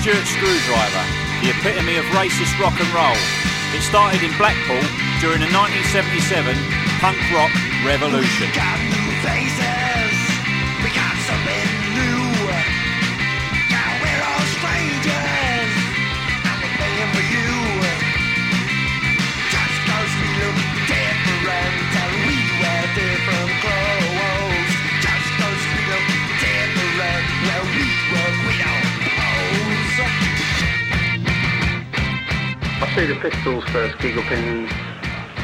Stuart Skrewdriver, the epitome of racist rock and roll. It started in Blackpool during the 1977 punk rock revolution. See the Pistols first gig up in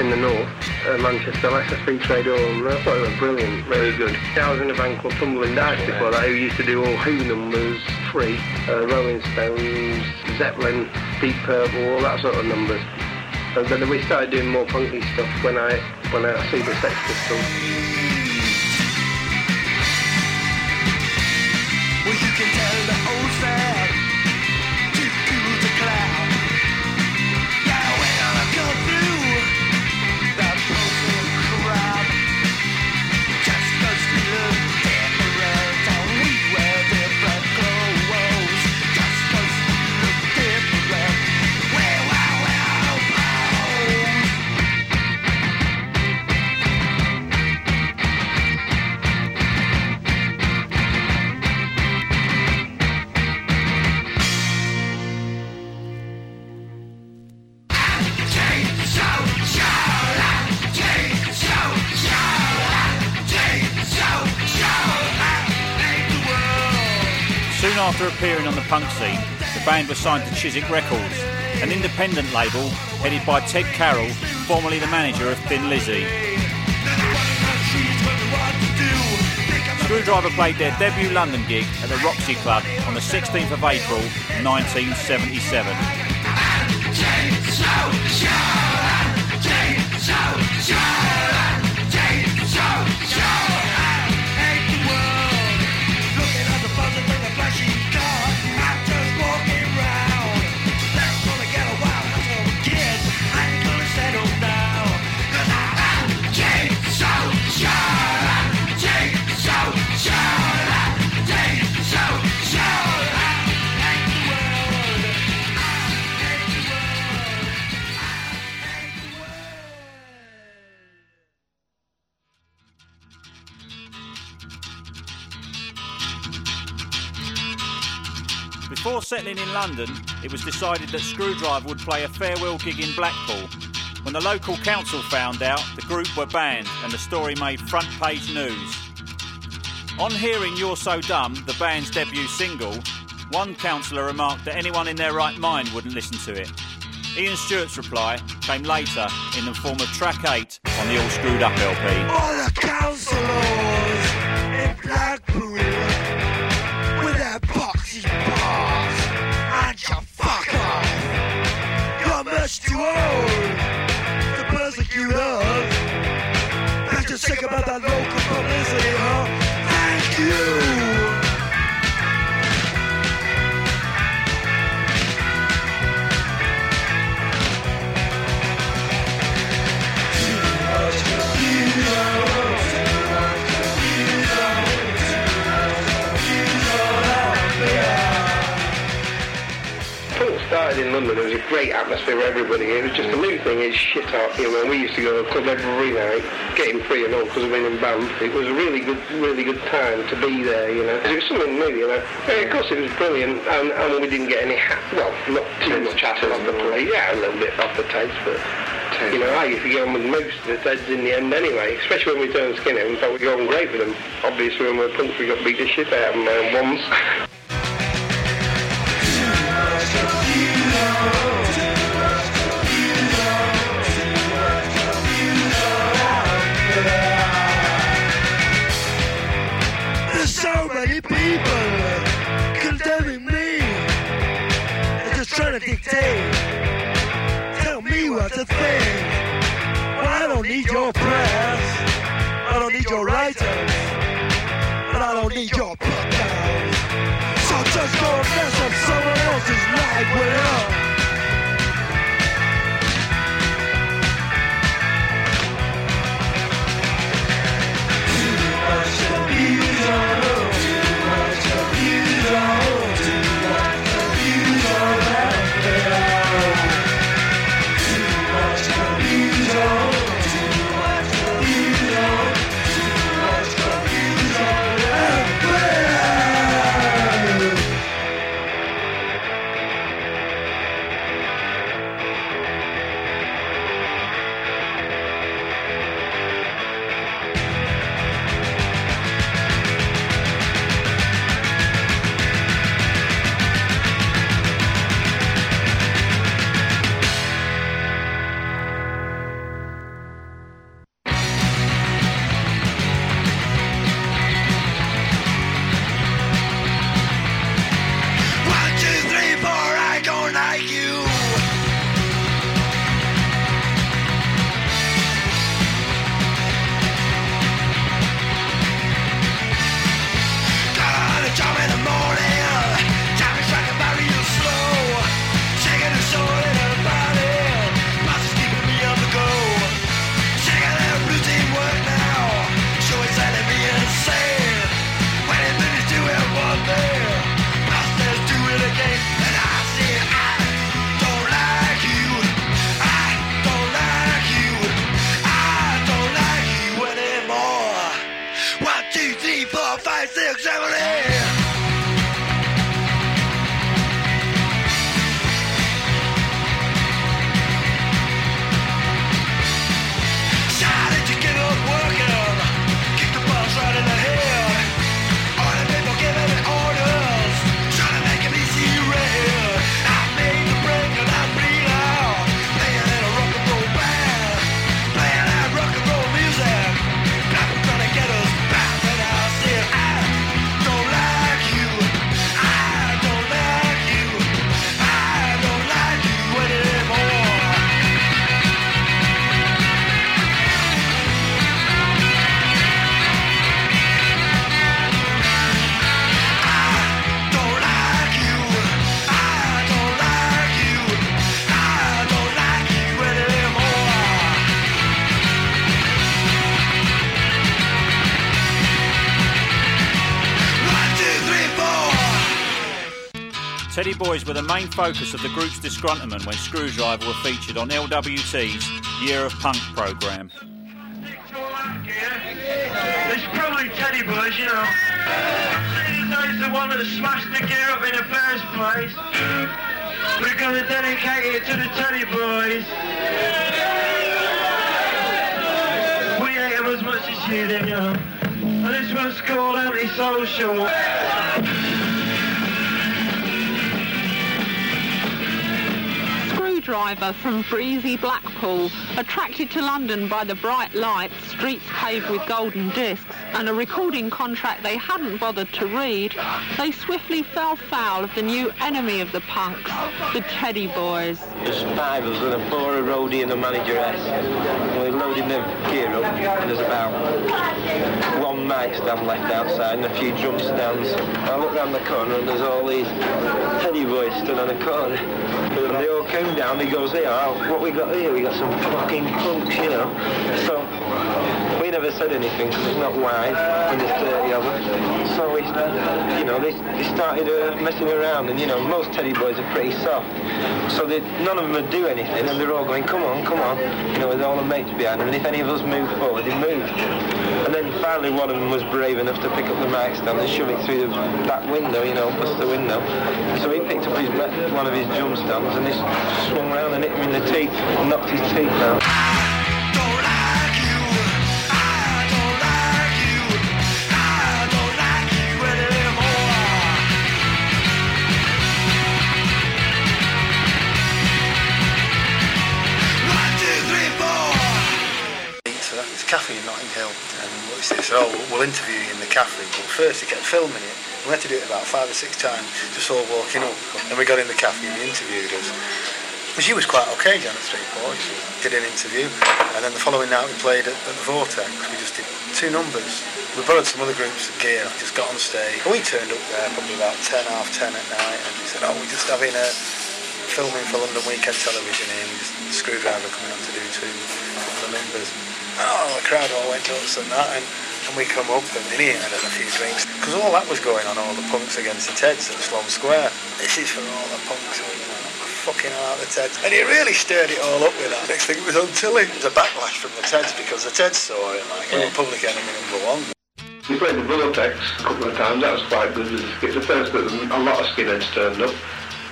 in the north, uh, Manchester, Lesser Free Trade Hall, and I thought it was brilliant, really good. I was in a band called Tumbling Dice before that, who used to do all Who numbers, Free, uh, Rolling Stones, Zeppelin, Deep Purple, all that sort of numbers. And then we started doing more punky stuff when I when I see the Sex Pistols. Well, you can tell the old sad, after appearing on the punk scene, the band was signed to Chiswick Records, an independent label headed by Ted Carroll, formerly the manager of Thin Lizzy. Skrewdriver played their debut London gig at the Roxy Club on the 16th of April 1977. Settling in London, it was decided that Skrewdriver would play a farewell gig in Blackpool. When the local council found out, the group were banned and the story made front page news. On hearing You're So Dumb, the band's debut single, one councillor remarked that anyone in their right mind wouldn't listen to it. Ian Stuart's reply came later in the form of track 8 on the All Screwed Up LP. All the councillors in Blackpool much too old to persecute us. Better sick about that local publicity, huh? Thank you. In London. There was a great atmosphere for everybody. It was just the main thing is shit up. You know, we used to go to the club every night, getting free and all because of being in band. It was a really good, really good time to be there. You know, it was something new. You know, and of course it was brilliant, and, and we didn't get any ha- well, not too much hassle off the plate. Yeah, a little bit off the taste, but. You know, I used to get on with most of the Teds in the end anyway, especially when we turned skinhead. We thought we got on great with them. Obviously, when we were punks, we got beat the shit out of them uh, once. many people condemning me. Just trying to dictate. Teddy Boys were the main focus of the group's disgruntlement when Skrewdriver were featured on LWT's Year of Punk programme. It's probably Teddy Boys, you know. He's the one that smashed the gear up in the first place. We're going to dedicate it to the Teddy Boys. We hate them as much as you do, you know. And this one's called Antisocial. Skrewdriver from breezy Blackpool, attracted to London by the bright lights, streets paved with golden discs, and a recording contract they hadn't bothered to read, they swiftly fell foul of the new enemy of the punks, the Teddy Boys. There's five of us and a four, a roadie and a manageress. We're loading the gear up and there's about one mic stand left outside and a few drum stands. I look round the corner and there's all these teddy boys stood on the corner. And they all came down, he goes, here, what we got here? We got some fucking punks, you know. So we never said anything because it's not wise when there's 30 of us. So we, you know, they, they started uh, messing around and, you know, most teddy boys are pretty soft. So they, none of them would do anything and they're all going, come on, come on, you know, with all the mates behind them. And if any of us moved forward, they moved. And then finally one of them was brave enough to pick up the mic stand and shove it through the back window, you know, bust the window. So he picked up his, one of his drum stands and he swung round and hit him in the teeth and knocked his teeth out. Don't like you. I don't like you. I don't like you anymore. One, two, three, four. So that was a cafe in and what said, so oh, we'll, we'll interview you in the cafe. But first, he kept filming it. We had to do it about five or six times, just all walking up. And we got in the cafe and he interviewed us. She was quite okay, Janet Street-Porter. She did an interview, and then the following night we played at, at the Vortex. We just did two numbers. We borrowed some other groups gear, just got on stage. We turned up there probably about 10, half 10 at night, and we said, oh, we're just having a filming for London Weekend Television here, and just Skrewdriver coming on to do two of the numbers. Oh, the crowd all went nuts and that, and, and we come up and in here had a few drinks. Because all that was going on, all the punks against the Teds at Sloane Square. This is for all the punks, fucking hell out the Teds. And he really stirred it all up with that. Next thing it was on Tilly. It was a backlash from the Teds because the Teds saw it like, oh, public enemy number one. We played the Vortex a couple of times. That was quite good. It was the first that a lot of skinheads turned up.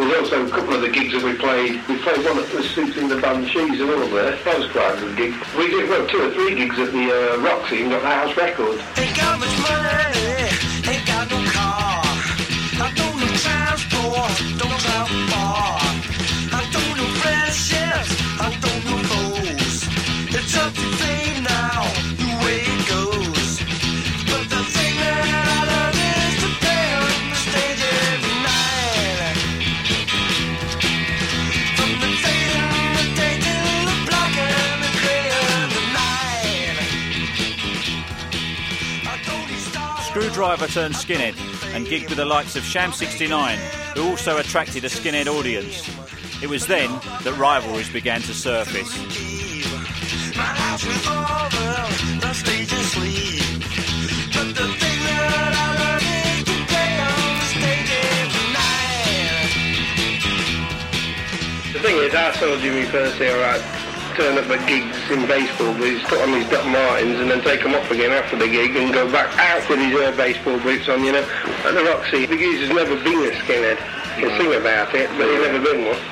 There was also a couple of the gigs that we played. We played one that was suiting the band Cheese and all there. That was quite a good gig. We did well two or three gigs at the uh, Roxy and got the house record. Skrewdriver turned skinhead and gigged with the likes of Sham 69, who also attracted a skinhead audience. It was then that rivalries began to surface. The, thing is I told Jimmy day, alright, turn up at gigs in baseball boots, put on his Doc Martens, and then take them off again after the gig and go back out with his uh, baseball boots on, you know. At the Roxy, the geezer's never been a skinhead. He can sing about it, but he's never been one.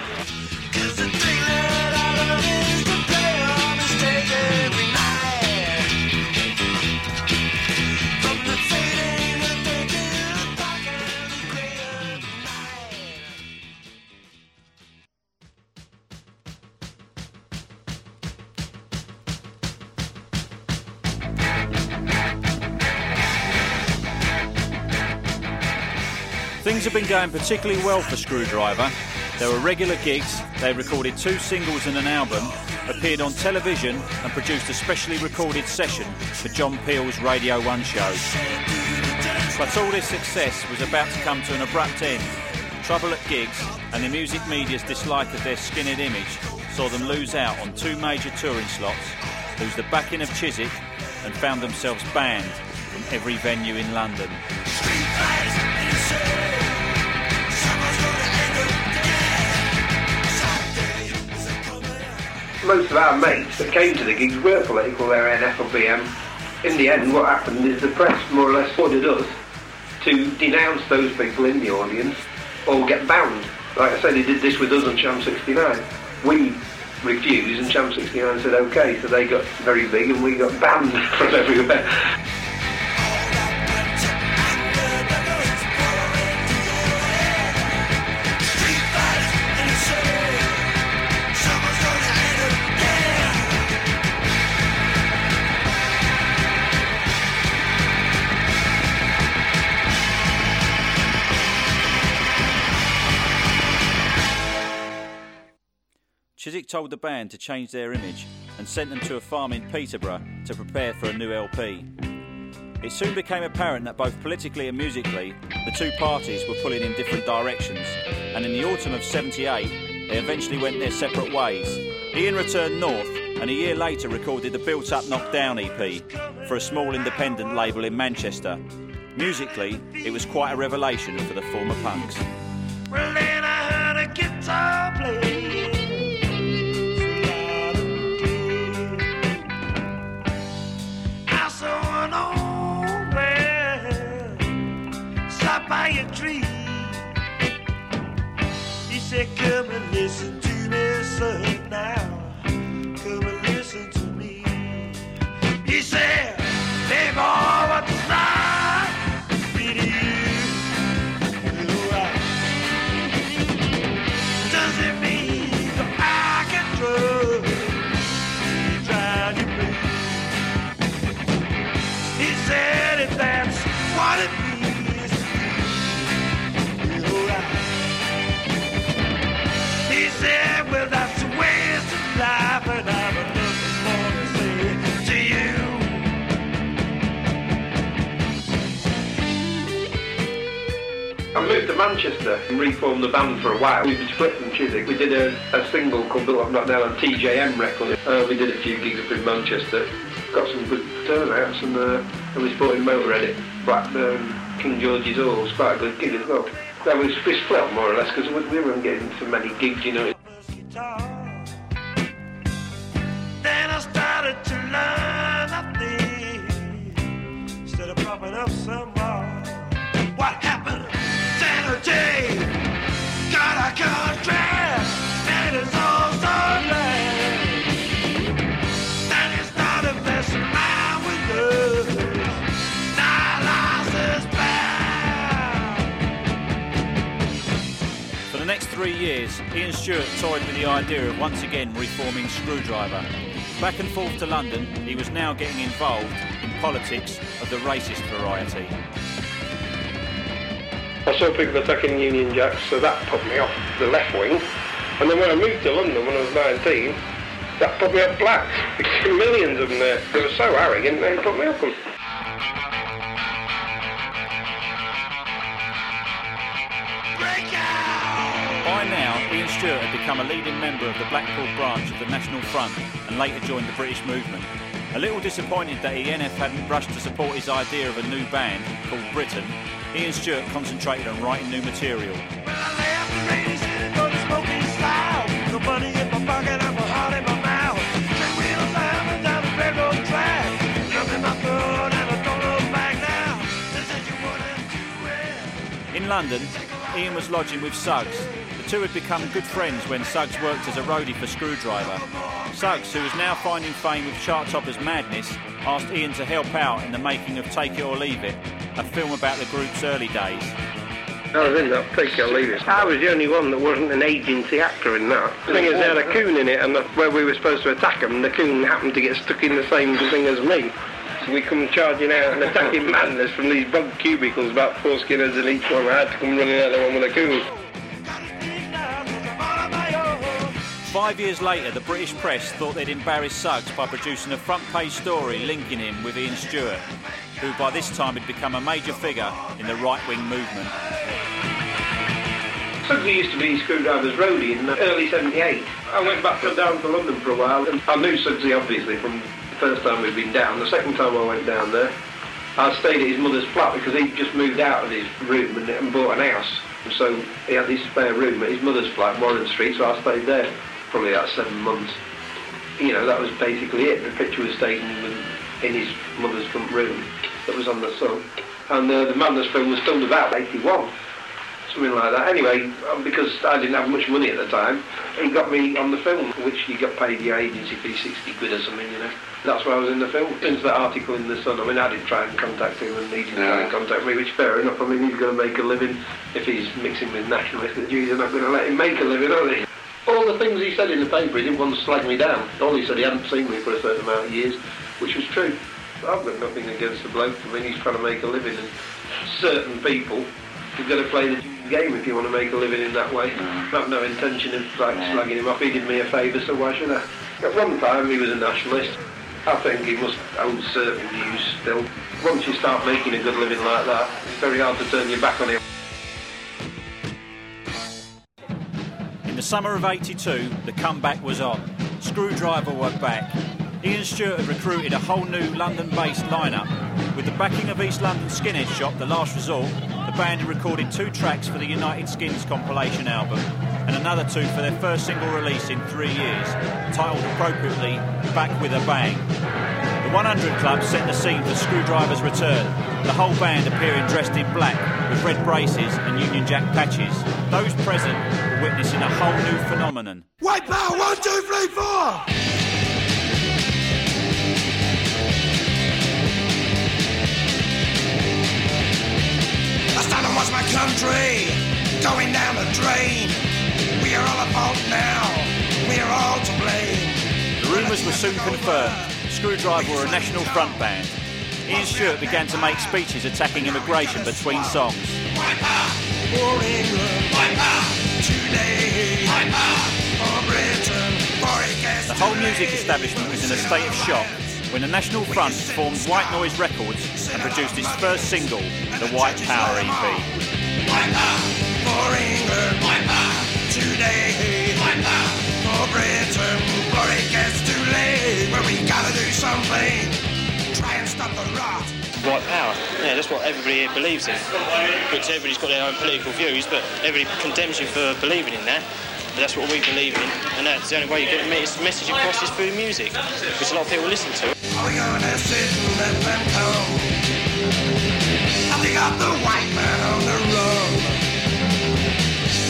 Going particularly well for Skrewdriver. There were regular gigs, they recorded two singles and an album, appeared on television, and produced a specially recorded session for John Peel's Radio 1 show. But all this success was about to come to an abrupt end. Trouble at gigs and the music media's dislike of their skinhead image saw them lose out on two major touring slots, lose the backing of Chiswick, and found themselves banned from every venue in London. Most of our mates that came to the gigs were political, they were NF or BM. In the end, what happened is the press more or less ordered us to denounce those people in the audience or get banned. Like I said, they did this with us on Sham 69. We refused and Sham 69 said okay, so they got very big and we got banned from everywhere. Chiswick told the band to change their image and sent them to a farm in Peterborough to prepare for a new LP. It soon became apparent that both politically and musically, the two parties were pulling in different directions, and in the autumn of 78, they eventually went their separate ways. Ian returned north and a year later recorded the Built Up Knocked Down EP for a small independent label in Manchester. Musically, it was quite a revelation for the former punks. Well, Come and listen to me, son, now. Come and listen to me. He said, Hey, boy, what's that? To you. You are does it mean that I can? He that's what it means you, you're right. I moved to Manchester and reformed the band for a while. We split from Chiswick. We did a, a single called Built Up Not Down on TJM record. Uh, we did a few gigs up in Manchester. Got some good turnouts and, uh, and we supported Motorhead at Blackburn, King George's Hall. Was quite a good gig as well. That was we split up more or less because we, we weren't getting so many gigs, you know. Then I started to learn a thing instead of propping up some Stuart toyed with the idea of once again reforming Skrewdriver. Back and forth to London, he was now getting involved in politics of the racist variety. I saw people attacking Union Jacks, so that put me off the left wing. And then when I moved to London when I was 19, that put me off blacks. Millions of them there. They were so arrogant, they put me off them. Stuart had become a leading member of the Blackpool branch of the National Front and later joined the British movement. A little disappointed that ENF hadn't rushed to support his idea of a new band called Britain, he and Stewart concentrated on writing new material. In London, Ian was lodging with Suggs, the two had become good friends when Suggs worked as a roadie for Skrewdriver. Suggs, who was now finding fame with chart toppers Madness, asked Ian to help out in the making of Take It or Leave It, a film about the group's early days. I was in that Take It or Leave It. I was the only one that wasn't an agency actor in that. The thing is, they had a coon in it, and where we were supposed to attack him, the coon happened to get stuck in the same thing as me. So we come charging out and attacking madness from these bug cubicles, about four skinners in each one. I had to come running out the one with a coon. Five years later, the British press thought they'd embarrass Suggs by producing a front page story linking him with Ian Stuart, who by this time had become a major figure in the right wing movement. Suggsy used to be Skrewdriver's roadie in early 78. I went back down to London for a while and I knew Suggsy obviously from the first time we'd been down. The second time I went down there, I stayed at his mother's flat because he'd just moved out of his room and, and bought an house. And so he had this spare room at his mother's flat, Warren Street, so I stayed there probably about seven months. You know, that was basically it. The picture was taken in his mother's front room that was on the Sun. And uh, the Madness film was filmed about 81, something like that. Anyway, um, because I didn't have much money at the time, he got me on the film, which he got paid the agency fee 60 quid or something, you know. That's why I was in the film. Since that article in The Sun, I mean, I did try and contact him and he didn't try and contact me, which fair enough. I mean, he's going to make a living. If he's mixing with nationalists, the Jews are not going to let him make a living, are they? All the things he said in the paper, he didn't want to slag me down. All he said he hadn't seen me for a certain amount of years, which was true. I've got nothing against the bloke. I mean, he's trying to make a living, and certain people, you've got to play the game if you want to make a living in that way. Mm. I have no intention of like slagging him off. He did me a favour, so why should I? At one time, he was a nationalist. I think he must hold certain views still. Once you start making a good living like that, it's very hard to turn your back on him. The summer of 82, the comeback was on. Skrewdriver were back. Ian Stuart had recruited a whole new London-based lineup. With the backing of East London skinhead shop The Last Resort, the band had recorded two tracks for the United Skins compilation album and another two for their first single release in three years, titled appropriately Back with a Bang. The 100 Club set the scene for Skrewdriver's return, the whole band appearing dressed in black with red braces and Union Jack patches. Those present were witnessing a whole new phenomenon. White power, one, two, three, four! I stand and watch my country going down the drain. We are all at fault now. We are all to blame. The rumours were soon confirmed. Skrewdriver were a national front band. Ian Stuart began to make speeches attacking immigration between songs. The whole music establishment was in a state of shock when the National Front formed White Noise Records and produced its first single, the White Power E EP. For England, today, for Britain, for it gets too late. Well, we gotta do something. Try and stop the rot. White power. Yeah, that's what everybody here believes in. Which everybody's got their own political views, but everybody condemns you for believing in that. But that's what we believe in, and that's the only way you get the message across is through music, which a lot of people listen to. Are we gonna sit and let them come? Have they got the white man on the run?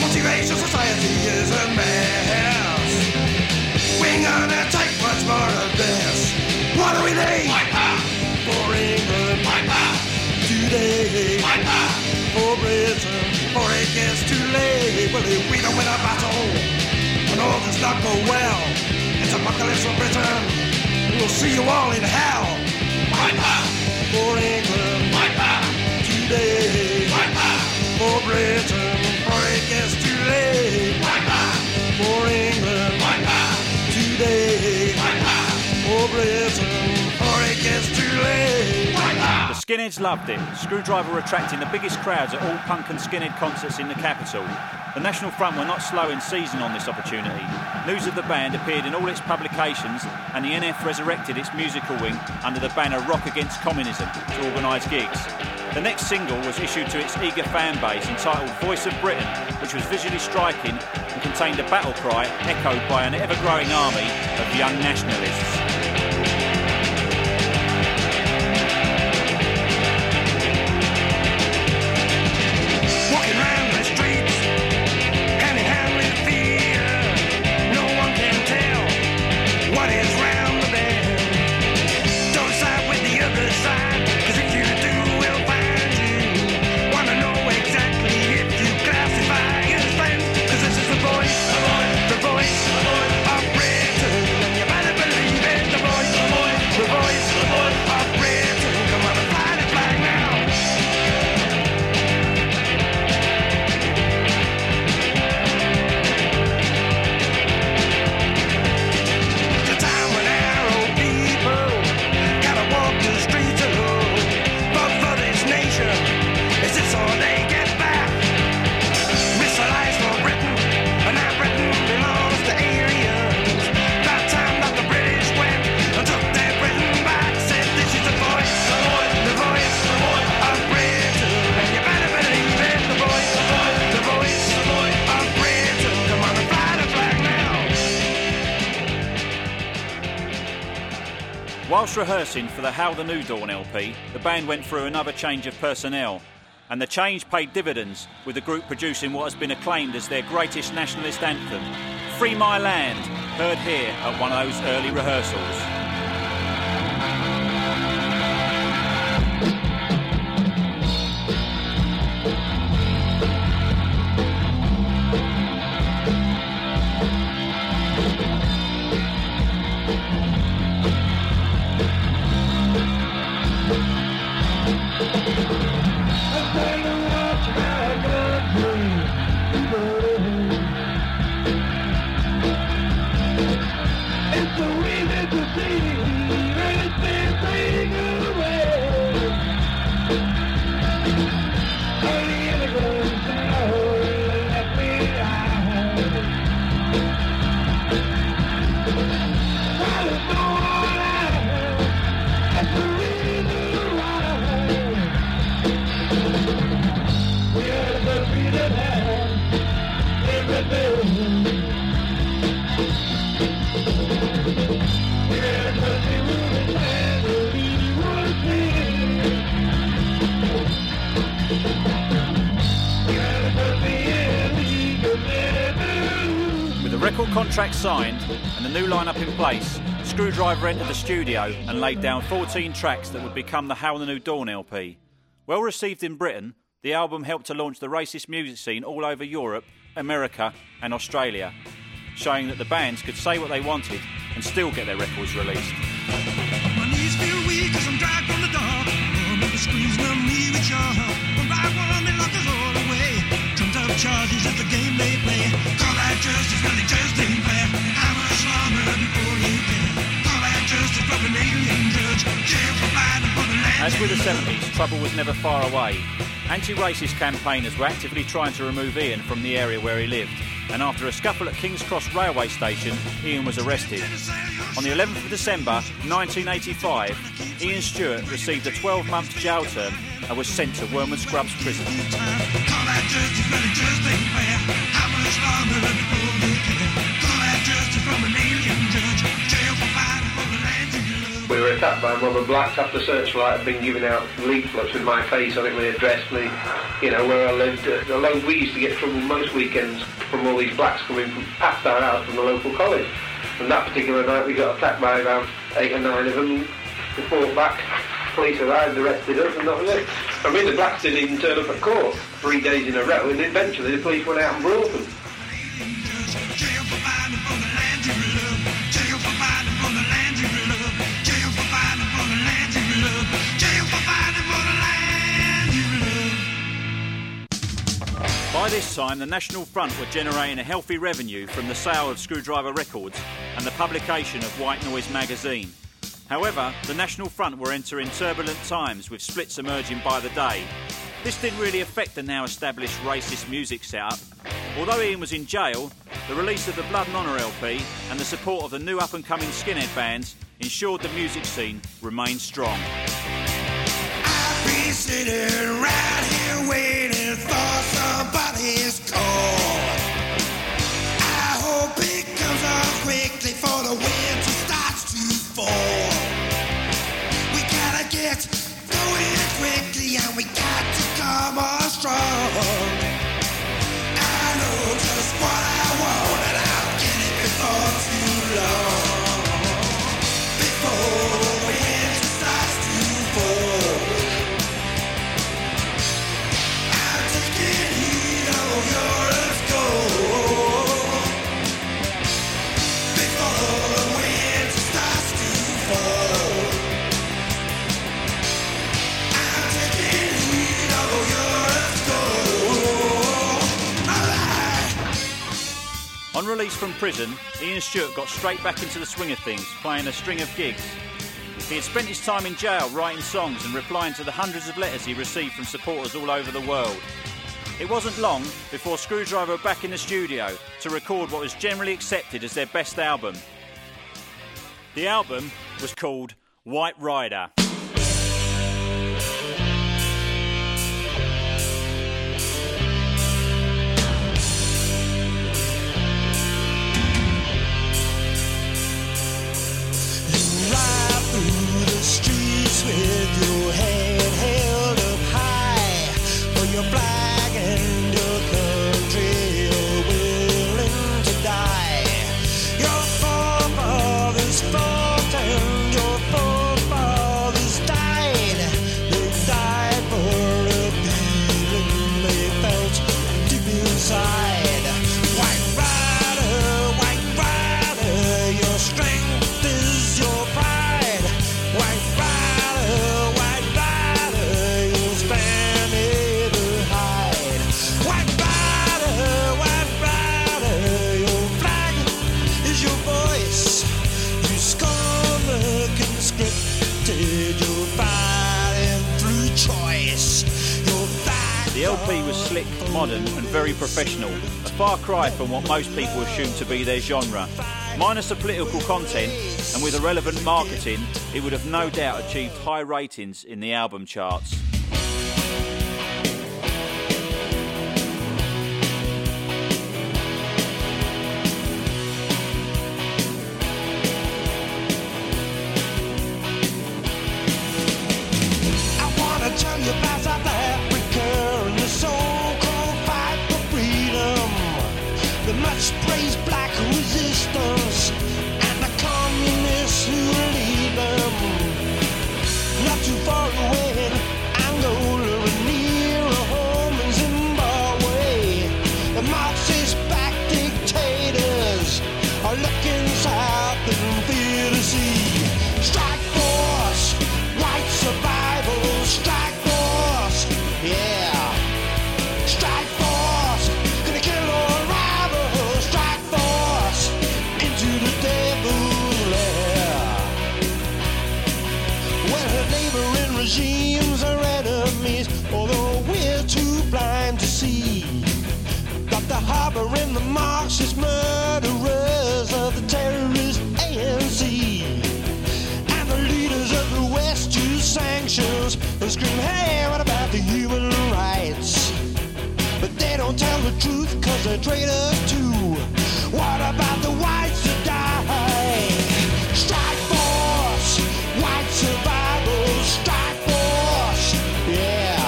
Multiracial society is a mess. We ain't gonna take much more of this. What do we need? For England. Today. For Britain. For it gets too late. Well, if we don't win a battle, when all does not go well, it's apocalypse for Britain. We'll see you all in hell. For England. Today. For Britain. For it gets too late. Skinheads loved it. Skrewdriver attracting the biggest crowds at all punk and skinhead concerts in the capital. The National Front were not slow in seizing on this opportunity. News of the band appeared in all its publications, and the NF resurrected its musical wing under the banner Rock Against Communism to organise gigs. The next single was issued to its eager fan base entitled Voice of Britain, which was visually striking and contained a battle cry echoed by an ever growing army of young nationalists. Whilst rehearsing for the Hail the New Dawn LP, the band went through another change of personnel, and the change paid dividends with the group producing what has been acclaimed as their greatest nationalist anthem, Free My Land, heard here at one of those early rehearsals. Signed and the new lineup in place, Skrewdriver entered the studio and laid down 14 tracks that would become the Hail the New Dawn LP. Well received in Britain, the album helped to launch the racist music scene all over Europe, America, and Australia, showing that the bands could say what they wanted and still get their records released. Charges of the game they play. Call that justice, just before you Call that justice from an alien judge. Jail for for the land. As with the 70s, trouble was never far away. Anti racist campaigners were actively trying to remove Ian from the area where he lived. And after a scuffle at King's Cross railway station, Ian was arrested. On the 11th of December 1985, Ian Stuart received a 12 month jail term and was sent to Wormwood Scrubs prison. We were attacked by of blacks after Searchlight had been giving out leaflets with my face on it, my address, me, you know, where I lived. Uh, alone, we used to get trouble most weekends from all these blacks coming from, past our house from the local college. And that particular night we got attacked by about eight or nine of them. We fought back police arrived, arrested us, and that was it. I mean, the blacks didn't even turn up at court three days in a row, and eventually the police went out and brought them. By this time, the National Front were generating a healthy revenue from the sale of Skrewdriver Records and the publication of White Noise magazine. However, the National Front were entering turbulent times with splits emerging by the day. This didn't really affect the now established racist music setup. Although Ian was in jail, the release of the Blood and Honour LP and the support of the new up and coming skinhead bands ensured the music scene remained strong. On prison, Ian Stuart got straight back into the swing of things, playing a string of gigs. He had spent his time in jail writing songs and replying to the hundreds of letters he received from supporters all over the world. It wasn't long before Skrewdriver were back in the studio to record what was generally accepted as their best album. The album was called White Rider. The LP was slick, modern, and very professional, a far cry from what most people assume to be their genre. Minus the political content, and with the relevant marketing, it would have no doubt achieved high ratings in the album charts. Cause they're traitors too. What about the whites that die? Strike force, white survival, strike force, yeah.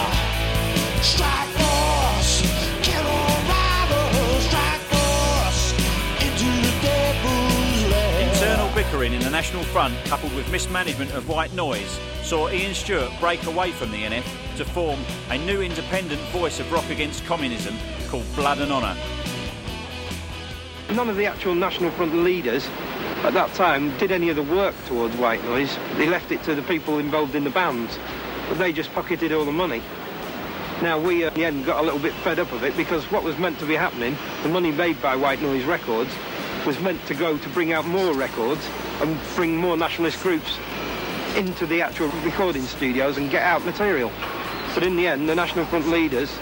Strike force, kill all rivals, strike force, into the devil's lair. Internal bickering in the National Front, coupled with mismanagement of white noise, saw Ian Stuart break away from the NF to form a new independent voice of rock against communism called Blood and Honour. None of the actual National Front leaders at that time did any of the work towards white noise. They left it to the people involved in the bands, but they just pocketed all the money. Now we, uh, in the end, got a little bit fed up of it because what was meant to be happening, the money made by White Noise Records, was meant to go to bring out more records and bring more nationalist groups into the actual recording studios and get out material. But in the end, the National Front leaders,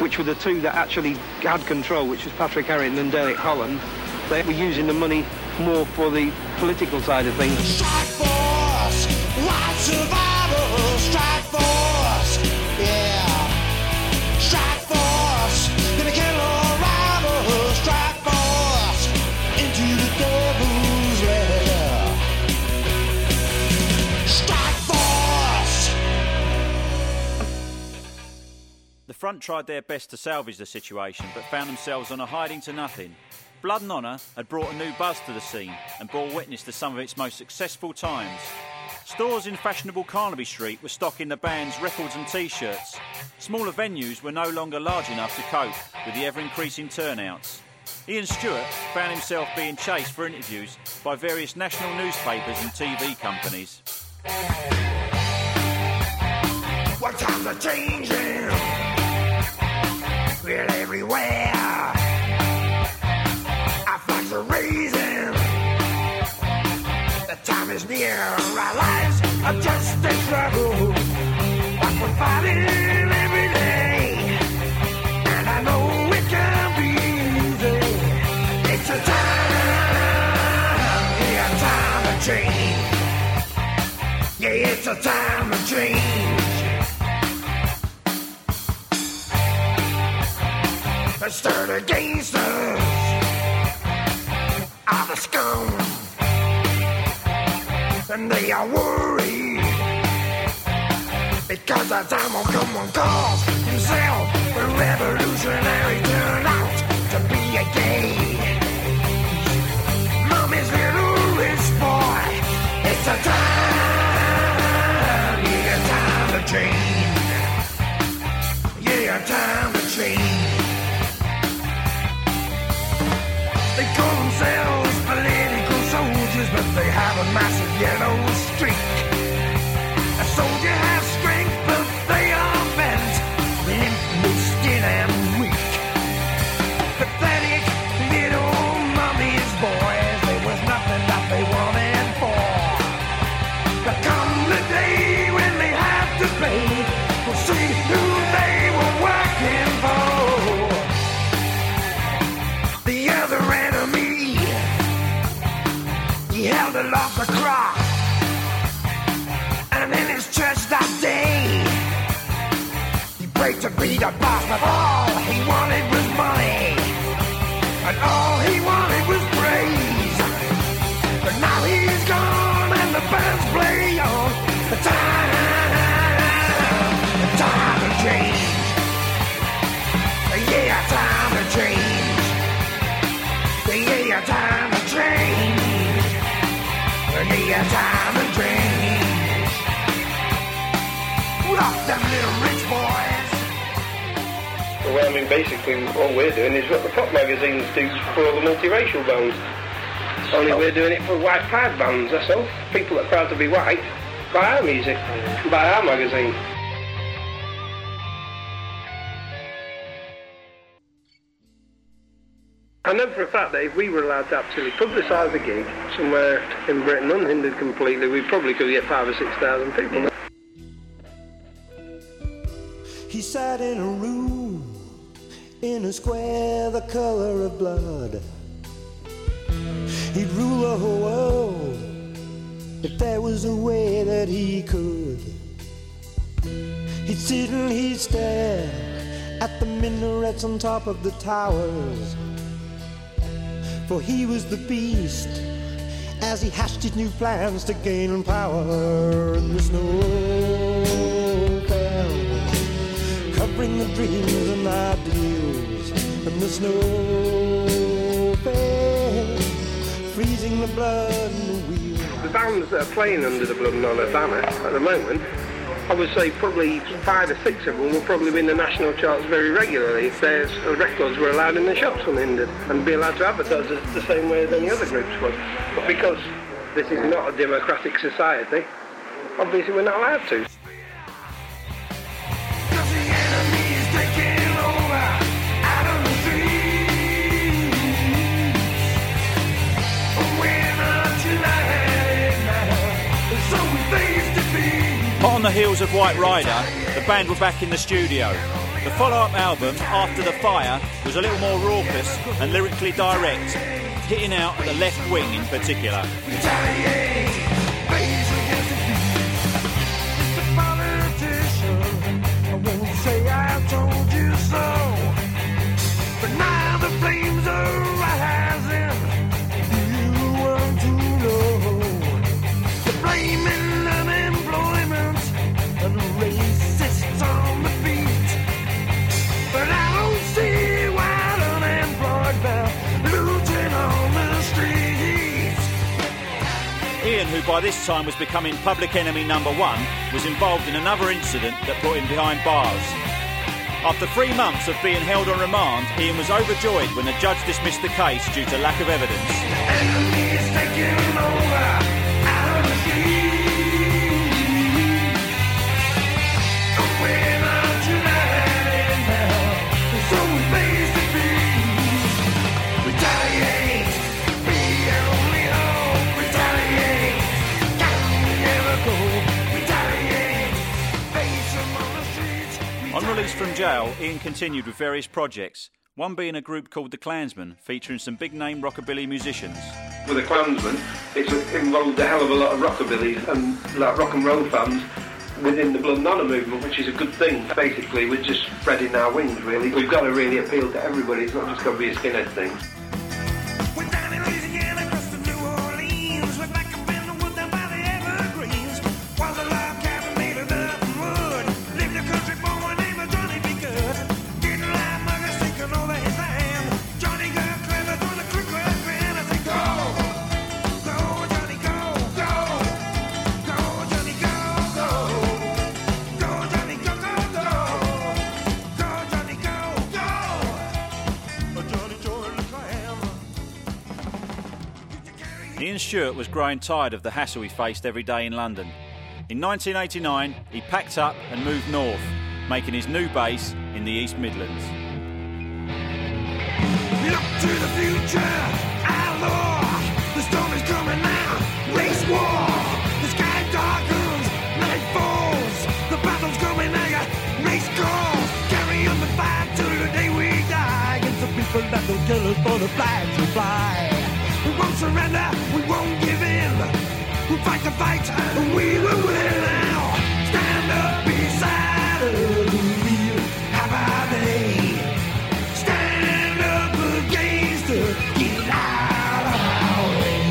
which were the two that actually had control, which was Patrick Harrington and Derek Holland, they were using the money more for the political side of things. Strike force, white survival, strike force, front tried their best to salvage the situation, but found themselves on a hiding to nothing. Blood and Honour had brought a new buzz to the scene and bore witness to some of its most successful times. Stores in fashionable Carnaby Street were stocking the band's records and t-shirts. Smaller venues were no longer large enough to cope with the ever-increasing turnouts. Ian Stuart found himself being chased for interviews by various national newspapers and TV companies. Well, times are changing. Well, everywhere. Our flags are raising. The time is near. Our lives are just a struggle. But we're fighting every day. And I know it can be easy. It's a time. Yeah, time to change. Yeah, it's a time to change. The sturdy gangsters are the scum, and they are worried because the time will come when cause himself the revolutionary turned out to be a gay. Mommy's little rich boy, it's a time, yeah, time to change. Yeah, time to change. But they have a massive yellow streak. To be the boss, but all he wanted was money. And all he wanted was praise. But now he's gone and the bands play on. The time, the time to change. Yeah, time to change. Yeah, time to change. Yeah, time to change. Rock them little rich boys. Well, I mean, basically, all we're doing is what the pop magazines do for all the multiracial bands. Only we're doing it for white pride bands, that's all. People that are proud to be white buy our music, buy our magazine. I know for a fact that if we were allowed to actually publicise a gig somewhere in Britain unhindered completely, we probably could get five or six thousand people. He sat in a room in a square the color of blood. He'd rule the whole world if there was a way that he could. He'd sit and he'd stare at the minarets on top of the towers. For he was the beast as he hatched his new plans to gain power in the snow covering the dreams and and the snow freezing the blood in the wheels. The bands that are playing under the Blood and banner eh, at the moment, I would say probably five or six of them will probably be in the national charts very regularly if their records were allowed in the shops unhindered and be allowed to advertise it the same way as any other groups would. But because this is not a democratic society, obviously we're not allowed to. On the heels of White Rider, the band were back in the studio. The follow-up album, After the Fire, was a little more raucous and lyrically direct, hitting out at the left wing in particular. By this time was becoming public enemy number one, was involved in another incident that put him behind bars. After three months of being held on remand, Ian was overjoyed when the judge dismissed the case due to lack of evidence. On release from jail, Ian continued with various projects, one being a group called The Klansmen, featuring some big name rockabilly musicians. With The Klansman, it's involved a hell of a lot of rockabilly and like rock and roll fans within the Blood movement, which is a good thing. Basically, we're just spreading our wings, really. We've got to really appeal to everybody. It's not just going to be a skinhead thing. Stuart was growing tired of the hassle he faced every day in London. In 1989, he packed up and moved north, making his new base in the East Midlands. Look to the future, outlaw. The storm is coming now. Race war. That kill us for the fly. Won't surrender, we won't give in. We'll fight the fight, and we will win now. Stand up beside us, we'll have our day. Stand up against us, get out of our way.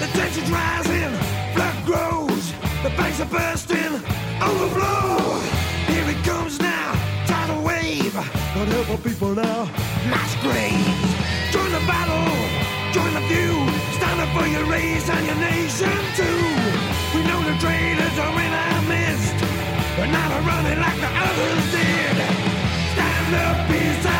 The tension's rising, flood grows, the banks are bursting, overflow. Here it comes now, tidal wave. Gonna help our people now, mass graves. For your race and your nation too. We know the traitors are in our midst, but not a running like the others did. Stand up beside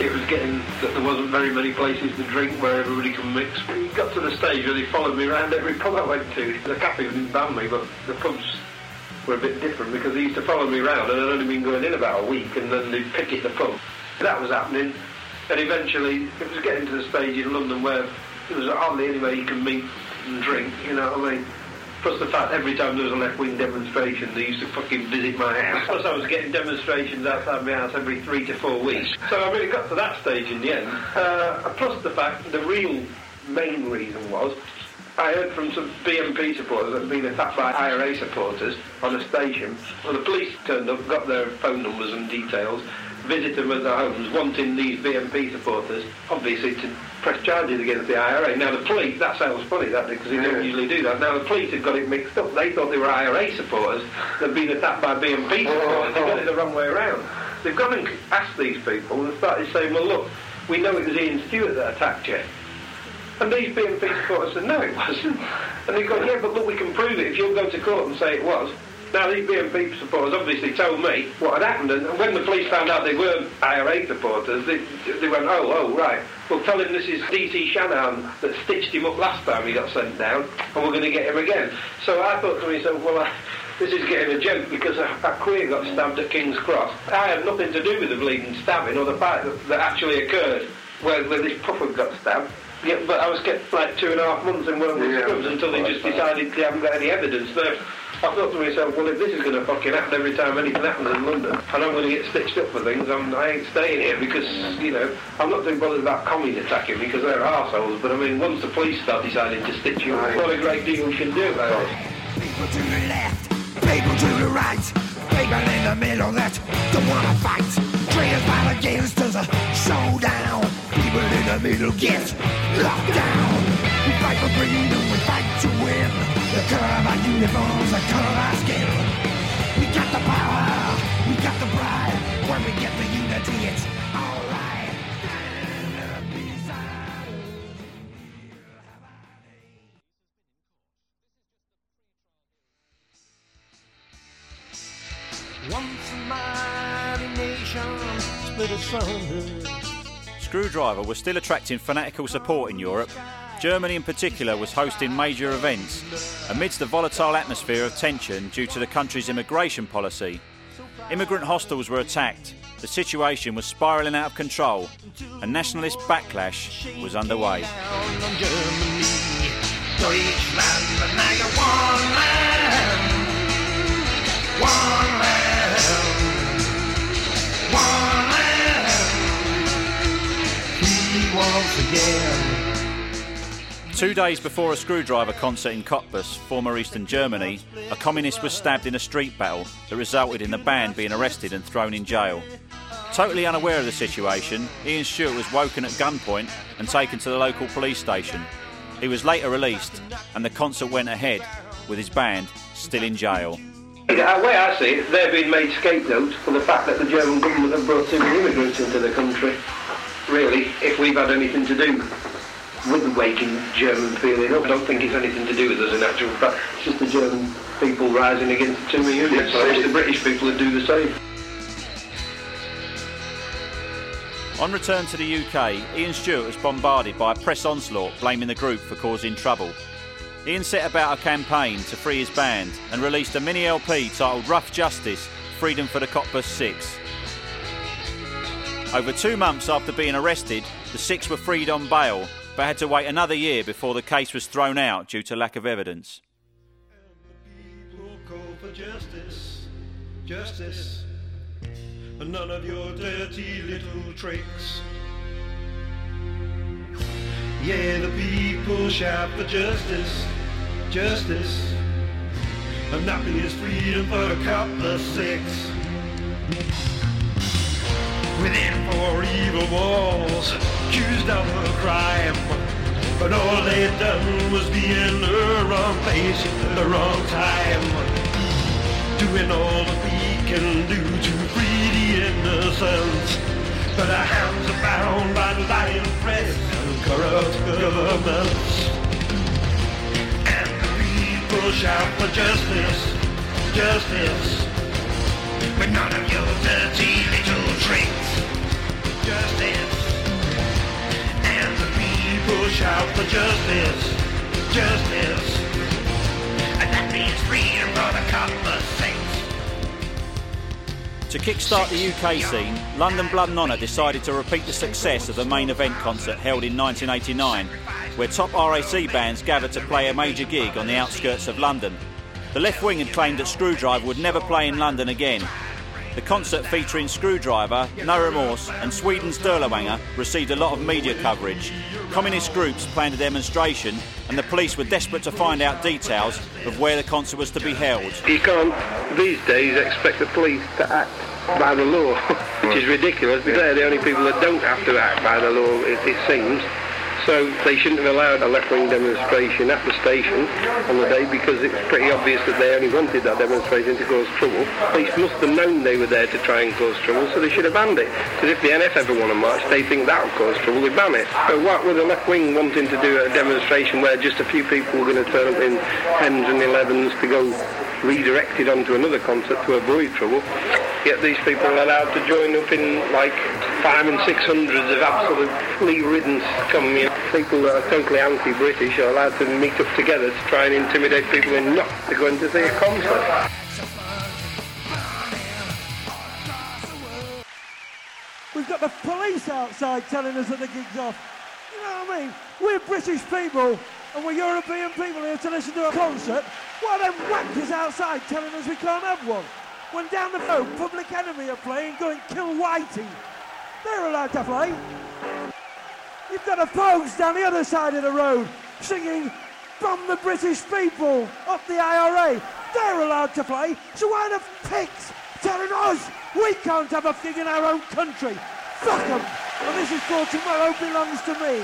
It was getting that there wasn't very many places to drink where everybody can mix. We got to the stage where they followed me around every pub I went to. The cafe didn't ban me, but the pubs were a bit different because they used to follow me around and I'd only been going in about a week and then they'd pick picket the pub. That was happening and eventually it was getting to the stage in London where there was hardly anywhere you can meet and drink, you know what I mean? Plus the fact every time there was a left-wing demonstration, they used to fucking visit my house. Plus I was getting demonstrations outside my house every three to four weeks. So I really got to that stage in the end. Uh, plus the fact, the real main reason was, I heard from some BNP supporters that had been attacked by IRA supporters on a station. Well, the police turned up, got their phone numbers and details, visited them at their homes, wanting these BNP supporters, obviously, to press charges against the IRA. Now, the police, that sounds funny, that, because they don't usually do that. Now, the police had got it mixed up. They thought they were IRA supporters that had been attacked by BNP oh. supporters. They got it the wrong way around. They've gone and asked these people and started saying, well, look, we know it was Ian Stuart that attacked you. And these BNP supporters said, no, it wasn't. And they go, yeah, but look, we can prove it if you'll go to court and say it was. Now, these BNP supporters obviously told me what had happened, and when the police found out they weren't IRA supporters, they, they went, oh, oh, right. Well, tell him this is D.T. Shanahan that stitched him up last time he got sent down, and we're going to get him again. So I thought to myself, well, I, this is getting a joke because a, a queer got stabbed at King's Cross. I had nothing to do with the bleeding stabbing or the fight that, that actually occurred where, where this puffer got stabbed. Yeah, but I was kept like two and a half months in one of the Yeah, scrubs until they just decided they haven't got any evidence. Now, I thought to myself, well, if this is going to fucking happen every time anything happens in London, and I'm going to get stitched up for things, I'm, I ain't staying here because, you know, I'm not too bothered about commies attacking me because they're arseholes, but I mean, once the police start deciding to stitch you up, what a great deal we can do about it. People to the left, people to the right, people in the middle that don't wanna fight. Traitors fight against us, a showdown. People in the middle get locked down. We fight for freedom, we fight to. The color of our uniforms, the color of our skin. We got the power, we got the pride. When we get the unity, it's alright. Split. Skrewdriver was still attracting fanatical support in Europe. Germany, in particular, was hosting major events amidst the volatile atmosphere of tension due to the country's immigration policy. Immigrant hostels were attacked, the situation was spiralling out of control, and nationalist backlash was underway. Two days before a Skrewdriver concert in Cottbus, former Eastern Germany, a communist was stabbed in a street battle that resulted in the band being arrested and thrown in jail. Totally unaware of the situation, Ian Stuart was woken at gunpoint and taken to the local police station. He was later released, and the concert went ahead, with his band still in jail. The way I see it, they've been made scapegoats for the fact that the German government have brought too many immigrants into the country. Really, if we've had anything to do with the waking German feeling up, I don't think it's anything to do with us in actual fact. It's just the German people rising against too many immigrants. I wish the British people would do the same. On return to the UK, Ian Stuart was bombarded by a press onslaught blaming the group for causing trouble. Ian set about a campaign to free his band and released a mini LP titled Rough Justice Freedom for the Cottbus Six. Over two months after being arrested, the six were freed on bail, but had to wait another year before the case was thrown out due to lack of evidence. for justice, justice, and none of your dirty little tricks. Yeah, the people shout for justice, justice, and nothing is freedom for a couple of six. Within four evil walls, accused of a crime. But all they'd done was be in the wrong place at the wrong time. Doing all that we can do to free the innocents. But our hands are bound by the lying press and corrupt governments. And the people shout for justice, justice. But none of your dirty little tricks. Justice. The people for justice, justice. And that means freedom for the saints. To kickstart the UK scene, London Blood and Honour decided to repeat the success of the main event concert held in 1989, where top RAC bands gathered to play a major gig on the outskirts of London. The left wing had claimed that Skrewdriver would never play in London again. The concert featuring Skrewdriver, No Remorse, and Sweden's Dirlewanger received a lot of media coverage. Communist groups planned a demonstration, and the police were desperate to find out details of where the concert was to be held. You can't these days expect the police to act by the law, which is ridiculous. They're the only people that don't have to act by the law, it, it seems. So they shouldn't have allowed a left-wing demonstration at the station on the day because it's pretty obvious that they only wanted that demonstration to cause trouble. Police must have known they were there to try and cause trouble, so they should have banned it. Because if the NF ever want to march, they think that will cause trouble, they ban it. But what with the left-wing wanting to do at a demonstration where just a few people were going to turn up in 10s and 11s to go redirected onto another concert to avoid trouble. Yet these people are allowed to join up in like five and six hundreds of absolutely ridden scum. You people that are totally anti-British are allowed to meet up together to try and intimidate people in not to go to see a concert. We've got the police outside telling us that the gig's off. You know what I mean? We're British people and we're European people here to listen to a concert. Why are them wankers outside telling us we can't have one? When down the road, Public Enemy are playing, going kill Whitey. They're allowed to play. You've got the Pogues down the other side of the road singing from the British people up the IRA. They're allowed to play. So why the pigs telling us we can't have a gig in our own country? Fuck them. And this is called Tomorrow Belongs to Me.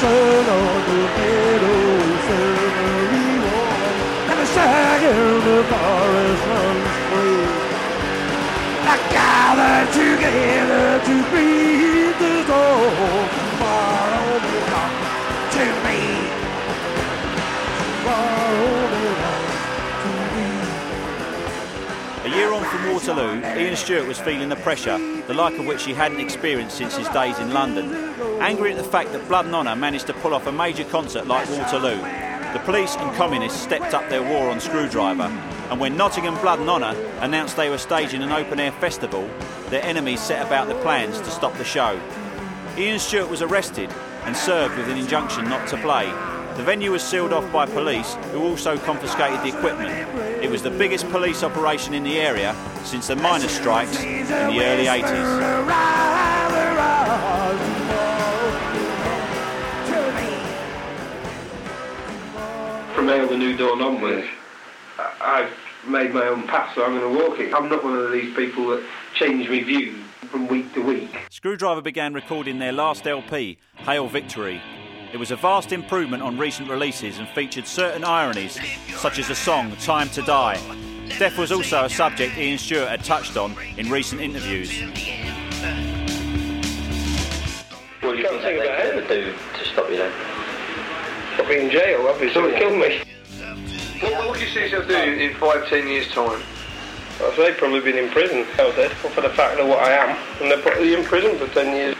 Sun on the meadow suddenly warm, and the shag in the forest runs free. I gather together to breathe the storm. Waterloo, Ian Stuart was feeling the pressure, the like of which he hadn't experienced since his days in London. Angry at the fact that Blood and Honour managed to pull off a major concert like Waterloo, the police and communists stepped up their war on Skrewdriver, and when Nottingham Blood and Honour announced they were staging an open air festival, their enemies set about the plans to stop the show. Ian Stuart was arrested and served with an injunction not to play. The venue was sealed off by police, who also confiscated the equipment. It was the biggest police operation in the area since the miners' strikes in the early 80s. From Hail the New Dawn onwards, I've made my own path, so I'm going to walk it. I'm not one of these people that change my view from week to week. Skrewdriver began recording their last LP, Hail Victory. It was a vast improvement on recent releases and featured certain ironies, such as the song Time to Die. Death was also a subject Ian Stuart had touched on in recent interviews. What do you think they could ever do to stop you then? Put me in jail, obviously. Someone killed me. What, what do you see yourself doing in five, ten years' time? I've they've probably been in prison. Hell, dead for the fact of what I am, and they put me in prison for ten years.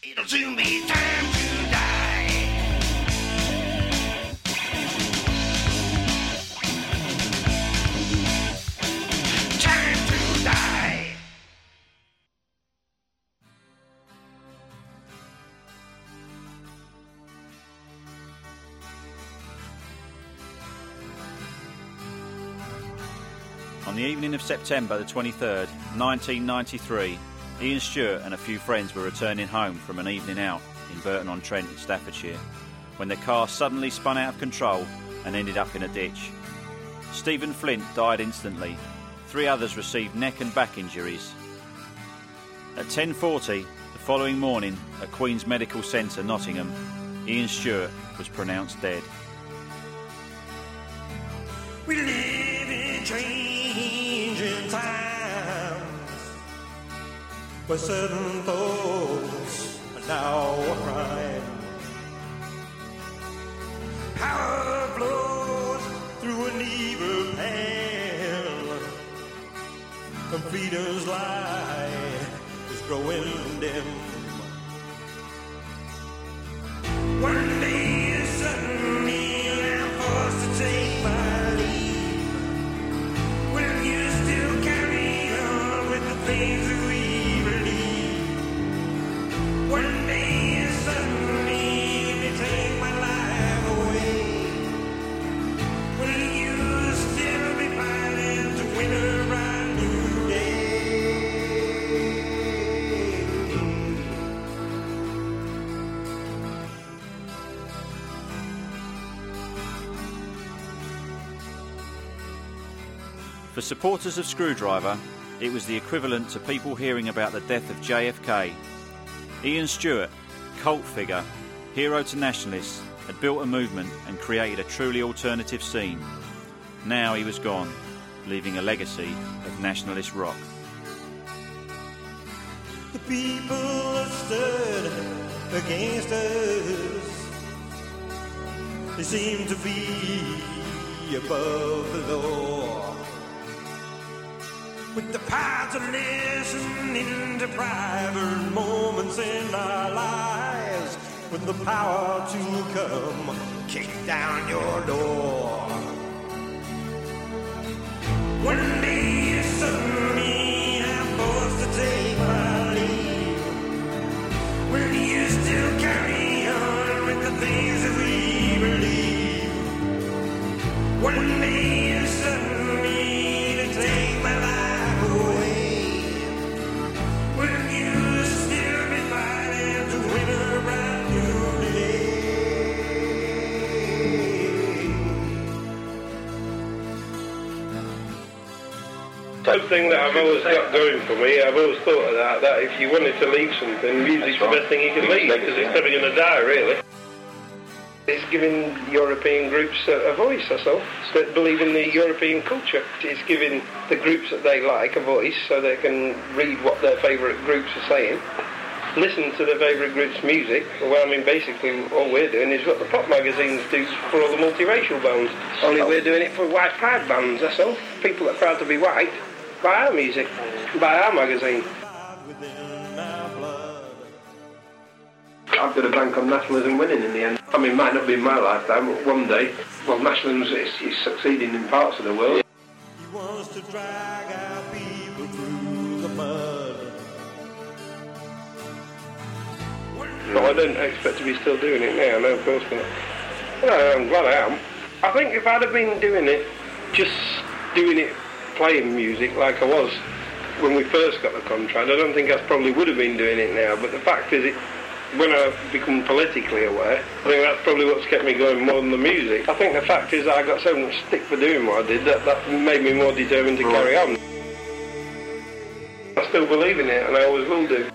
Evening of September the 23rd, 1993, Ian Stuart and a few friends were returning home from an evening out in Burton on Trent, in Staffordshire, when their car suddenly spun out of control and ended up in a ditch. Stephen Flint died instantly. Three others received neck and back injuries. At 10:40 the following morning at Queen's Medical Centre, Nottingham, Ian Stuart was pronounced dead. Where certain thoughts are now a crime. Power blows through an evil pan, and freedom's light is growing dim. For supporters of Screwdriver, it was the equivalent to people hearing about the death of JFK. Ian Stuart, cult figure, hero to nationalists, had built a movement and created a truly alternative scene. Now he was gone, leaving a legacy of nationalist rock. The people stood against us. They seem to be above the law. With the power to listen into private moments in our lives. With the power to come kick down your door. Something that I've always got going for me, I've always thought of that, that if you wanted to leave something, music's the best thing you can leave, because it's never going to die, really. It's giving European groups a, a voice, that's all. That believe in the European culture. It's giving the groups that they like a voice so they can read what their favourite groups are saying, listen to their favourite group's music. Well, I mean, basically, all we're doing is what the pop magazines do for all the multiracial bands. Only we're doing it for white pride bands, that's all. People that are proud to be white buy our music, buy our magazine. I've got a bank on nationalism winning in the end. I mean, it might not be in my lifetime, but one day, well, nationalism is, is succeeding in parts of the world. He wants to drag our people through the mud. But I don't expect to be still doing it now, no, of course not. No, I'm glad I am. I think if I'd have been doing it, just doing it, playing music like I was when we first got the contract, I don't think I probably would have been doing it now. But the fact is, it, when I've become politically aware, I think that's probably what's kept me going more than the music. I think the fact is that I got so much stick for doing what I did that that made me more determined to carry on. I still believe in it, and I always will do.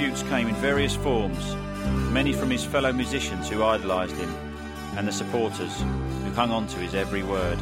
Tributes came in various forms, many from his fellow musicians who idolised him, and the supporters who hung on to his every word.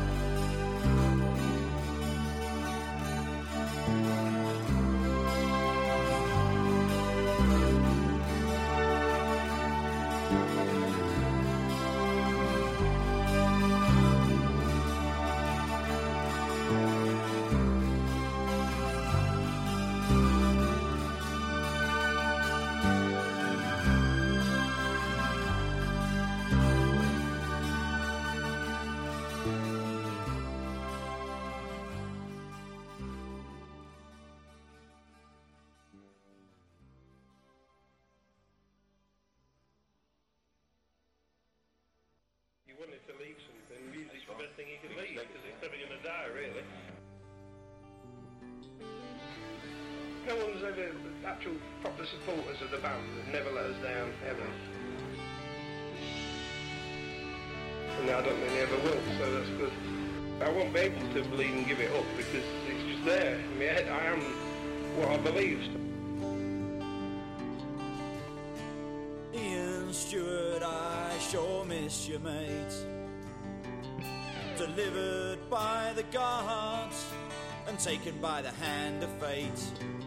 Taken by the hand of fate.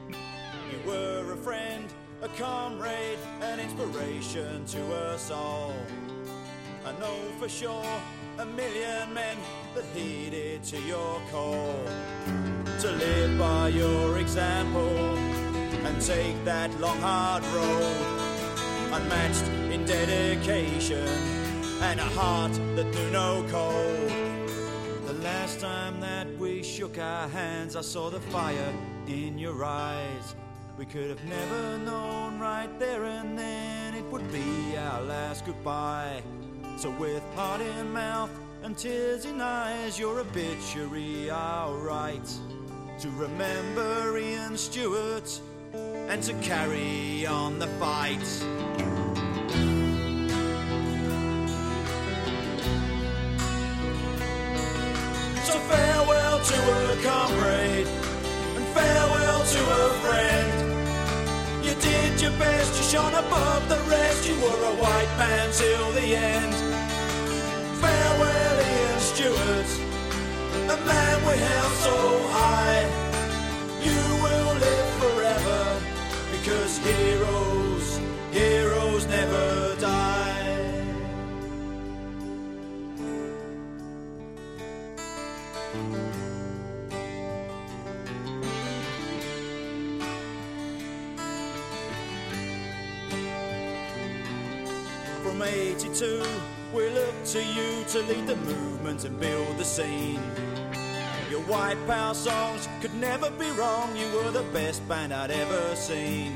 You were a friend, a comrade, an inspiration to us all. I know for sure a million men that heeded to your call to live by your example and take that long hard road unmatched in dedication and a heart that knew no cold. Shook our hands, I saw the fire in your eyes. We could have never known right there and then it would be our last goodbye. So, with heart in mouth and tears in eyes, your obituary write to remember Ian Stuart and to carry on the fight. A comrade and farewell to a friend. You did your best, you shone above the rest. You were a white man till the end. Farewell, Ian Stuart, a man we held so high. You will live forever because heroes, heroes never too. we look to you to lead the movement and build the scene. Your white power songs could never be wrong, you were the best band I'd ever seen.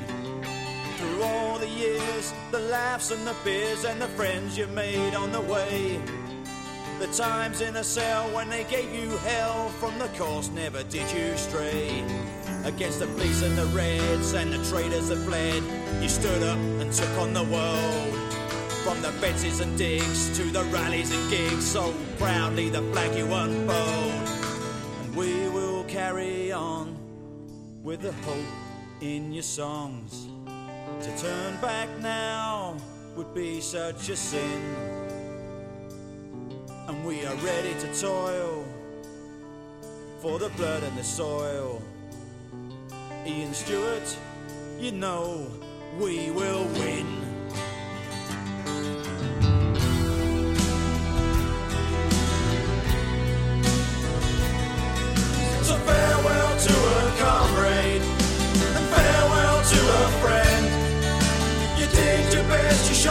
Through all the years, the laughs and the beers and the friends you made on the way. The times in a cell when they gave you hell from the course never did you stray. Against the police and the reds and the traitors that fled, you stood up and took on the world. From the benches and digs to the rallies and gigs, so proudly the flag you unfold. And we will carry on with the hope in your songs. To turn back now would be such a sin. And we are ready to toil for the blood and the soil. Ian Stuart, you know we will win.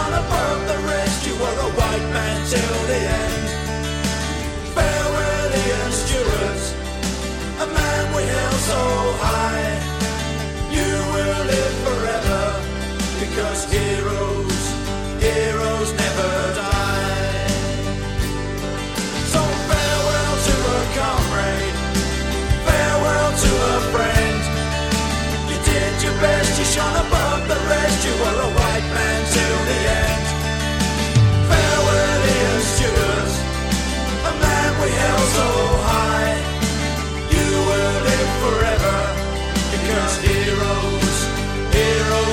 Shone above the rest. You were a white man till the end. Farewell, Ian Stuart, a man we held so high. You will live forever because heroes, heroes never die. So farewell to a comrade. Farewell to a friend. You did your best, you shone above the rest. You were a white man till the end. Farewell, Ian Stuart, a man we held so high. You will live forever because heroes, heroes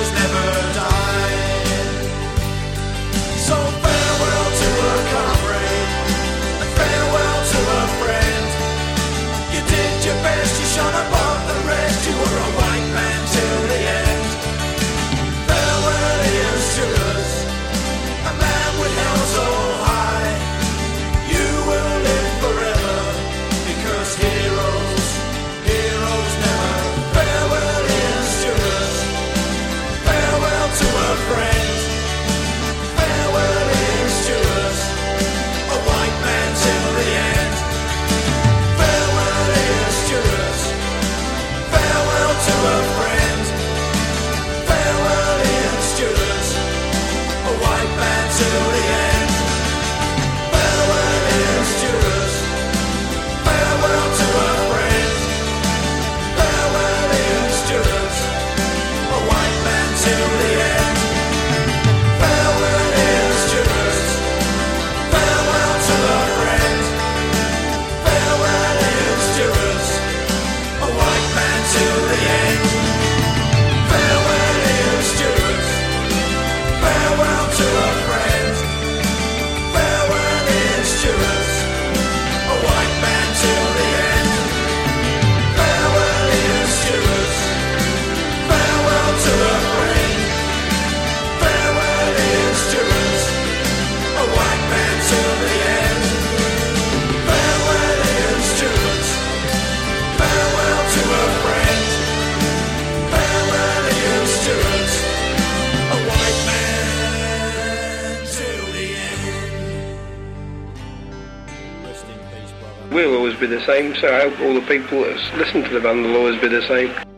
same. So I hope all the people that listen to the band will be the same.